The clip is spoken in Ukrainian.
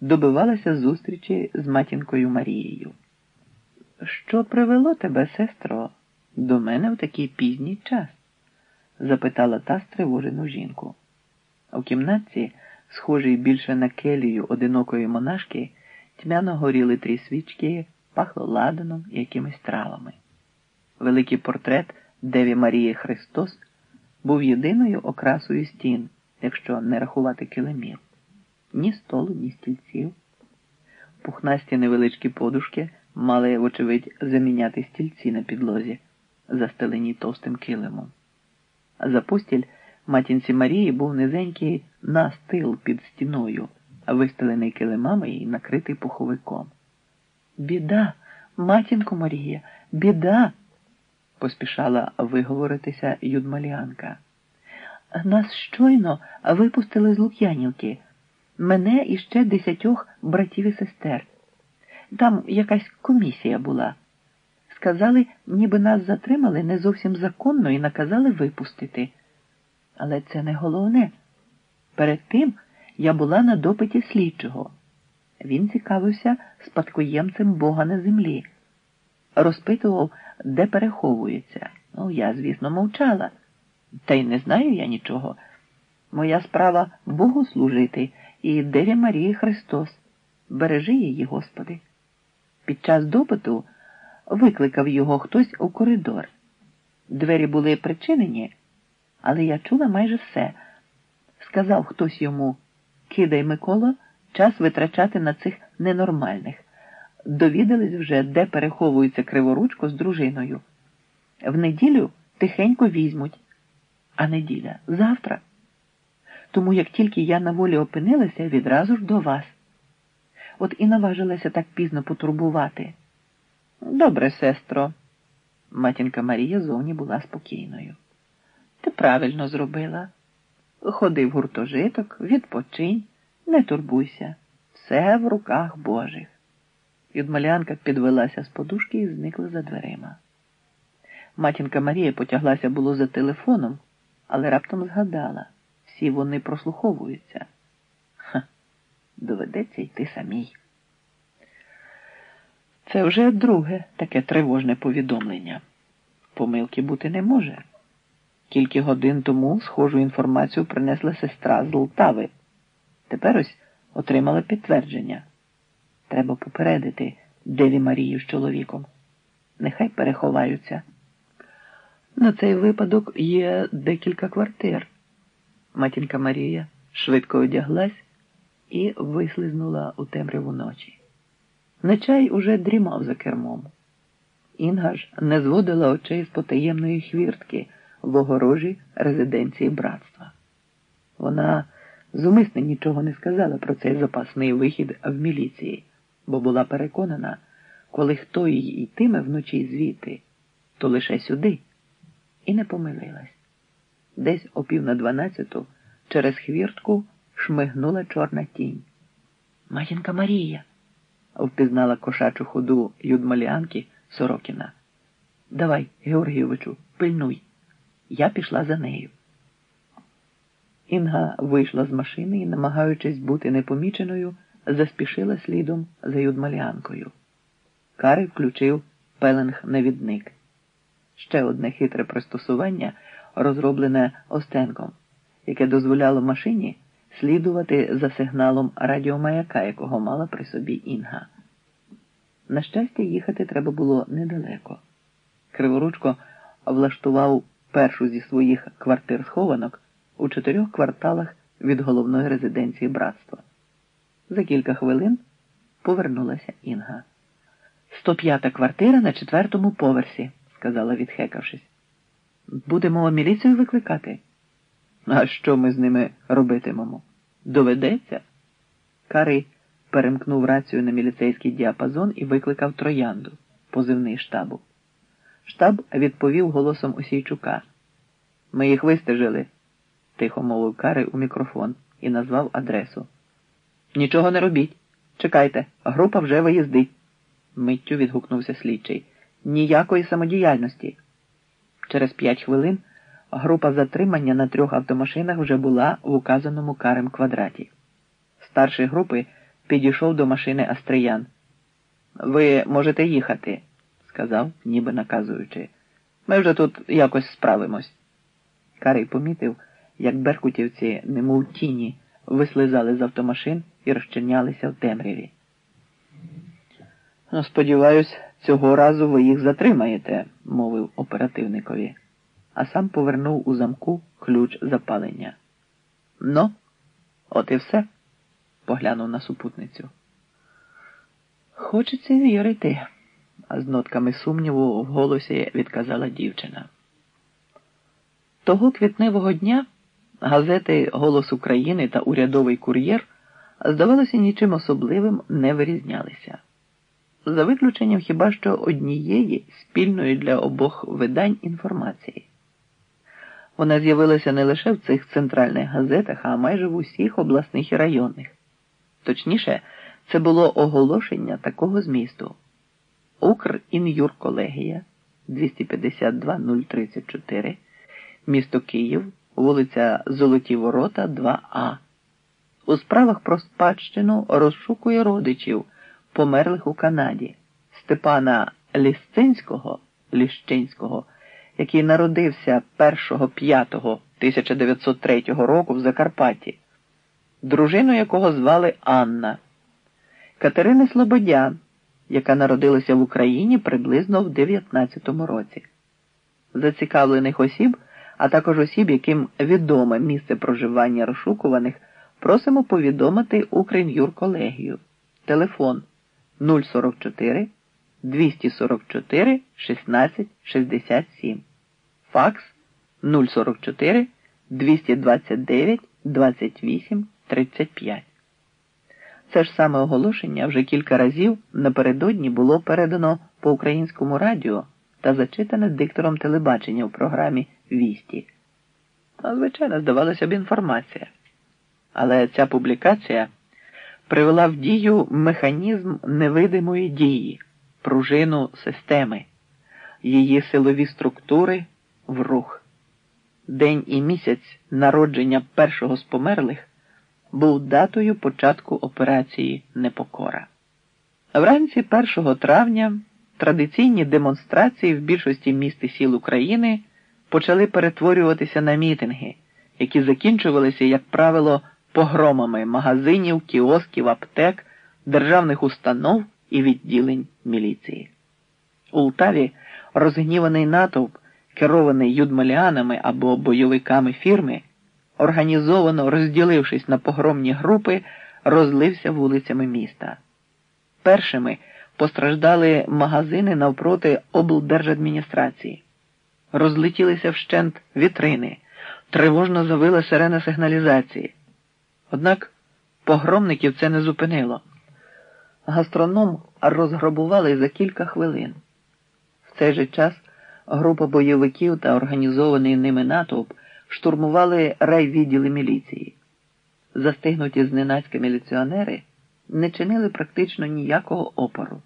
добивалася зустрічі з матінкою Марією. Що привело тебе, сестро, до мене в такий пізній час? запитала та стривожену жінку. У кімнатці, схожій більше на келію одинокої монашки, тьмяно горіли три свічки, пахло ладаном і якимись травами. Великий портрет Деві Марії Христос був єдиною окрасою стін, якщо не рахувати килимів. Ні столу, ні стільців. Пухнасті невеличкі подушки мали, вочевидь, заміняти стільці на підлозі, застелені товстим килимом. За постіль матінці Марії був низенький настил під стіною, вистелений килимами і накритий пуховиком. Біда, матінко Марія, біда, поспішала виговоритися Юдмаліанка. Нас щойно випустили з Лук'янівки, мене і ще десятьох братів і сестер. Там якась комісія була. Сказали, ніби нас затримали не зовсім законно і наказали випустити. Але це не головне. Перед тим я була на допиті слідчого. Він цікавився спадкоємцем Бога на землі, розпитував, де переховується. Ну, я, звісно, мовчала. Та й не знаю я нічого. Моя справа Богу служити і Деві Марії Христос. Бережи її, Господи. Під час допиту викликав його хтось у коридор. Двері були причинені, але я чула майже все. Сказав хтось йому Кидай, Микола, час витрачати на цих ненормальних. Довідались вже, де переховується криворучко з дружиною. В неділю тихенько візьмуть, а неділя завтра. Тому як тільки я на волі опинилася, відразу ж до вас. От і наважилася так пізно потурбувати. Добре, сестро. Матінка Марія зовні була спокійною. Ти правильно зробила. Ходи в гуртожиток, відпочинь, не турбуйся. Все в руках Божих. Юдмалянка підвелася з подушки і зникла за дверима. Матінка Марія потяглася було за телефоном, але раптом згадала всі вони прослуховуються. Ха, доведеться йти самій. Це вже друге таке тривожне повідомлення. Помилки бути не може. Кілька годин тому схожу інформацію принесла сестра з Лтави. Тепер ось отримала підтвердження. Треба попередити Деві Марію з чоловіком. Нехай переховаються. На цей випадок є декілька квартир. Матінка Марія швидко одяглась і вислизнула у темряву ночі. Нечай уже дрімав за кермом. Інга ж не зводила очей з потаємної хвіртки в огорожі резиденції братства. Вона зумисне нічого не сказала про цей запасний вихід в міліції, бо була переконана, коли хто її йтиме вночі звідти, то лише сюди, і не помилилась. Десь о пів на дванадцяту через хвіртку шмигнула чорна тінь. Матінка Марія, впізнала кошачу ходу Юдмаліанки Сорокіна. Давай, Георгійовичу, пильнуй. Я пішла за нею. Інга вийшла з машини і, намагаючись бути непоміченою, заспішила слідом за Юдмаліанкою. Кари включив пеленг-навідник. Ще одне хитре пристосування, розроблене Остенком, яке дозволяло машині слідувати за сигналом радіомаяка, якого мала при собі Інга. На щастя, їхати треба було недалеко. Криворучко влаштував першу зі своїх квартир схованок у чотирьох кварталах від головної резиденції братства. За кілька хвилин повернулася Інга. Сто п'ята квартира на четвертому поверсі, сказала, відхекавшись. Будемо міліцію викликати. А що ми з ними робитимемо? Доведеться? Кари перемкнув рацію на міліцейський діапазон і викликав троянду, позивний штабу. Штаб відповів голосом Осійчука. Ми їх вистежили, тихо мовив Кари у мікрофон і назвав адресу. Нічого не робіть. Чекайте, група вже виїздить. Миттю відгукнувся слідчий. Ніякої самодіяльності. Через п'ять хвилин група затримання на трьох автомашинах вже була в указаному карем квадраті. Старший групи підійшов до машини Астриян. Ви можете їхати, сказав, ніби наказуючи. Ми вже тут якось справимось. Карий помітив, як беркутівці, немов тіні, вислизали з автомашин і розчинялися в темряві. Ну, сподіваюсь, цього разу ви їх затримаєте, мовив оперативникові, а сам повернув у замку ключ запалення. Ну, от і все, поглянув на супутницю. Хочеться вірити, а з нотками сумніву в голосі відказала дівчина. Того квітневого дня газети Голос України та Урядовий кур'єр, здавалося, нічим особливим не вирізнялися. За виключенням хіба що однієї спільної для обох видань інформації. Вона з'явилася не лише в цих центральних газетах, а майже в усіх обласних і районних. Точніше, це було оголошення такого змісту. Укрін'юрколегія 252-034, місто Київ, вулиця Золоті Ворота, 2А. У справах про спадщину розшукує родичів, померлих у Канаді, Степана Лісцинського, Ліщинського, який народився 1.5.1903 року в Закарпатті, дружину якого звали Анна, Катерини Слободян, яка народилася в Україні приблизно в 19 році. Зацікавлених осіб, а також осіб, яким відоме місце проживання розшукуваних, просимо повідомити Укрін'юрколегію. Телефон 044 244 16 67. Факс 044 229 28 35. Це ж саме оголошення вже кілька разів напередодні було передано по українському радіо та зачитане диктором телебачення в програмі Вісті. Звичайно, здавалося б, інформація. Але ця публікація привела в дію механізм невидимої дії, пружину системи, її силові структури в рух. День і місяць народження першого з померлих був датою початку операції Непокора. Вранці 1 травня традиційні демонстрації в більшості міст і сіл України почали перетворюватися на мітинги, які закінчувалися, як правило, погромами магазинів, кіосків, аптек, державних установ і відділень міліції. У Лтаві розгніваний натовп, керований юдмаліанами або бойовиками фірми, організовано розділившись на погромні групи, розлився вулицями міста. Першими постраждали магазини навпроти облдержадміністрації. Розлетілися вщент вітрини, тривожно завила сирена сигналізації. Однак погромників це не зупинило. Гастроном розграбували за кілька хвилин. В цей же час група бойовиків та організований ними натовп штурмували райвідділи міліції. Застигнуті зненацька міліціонери не чинили практично ніякого опору.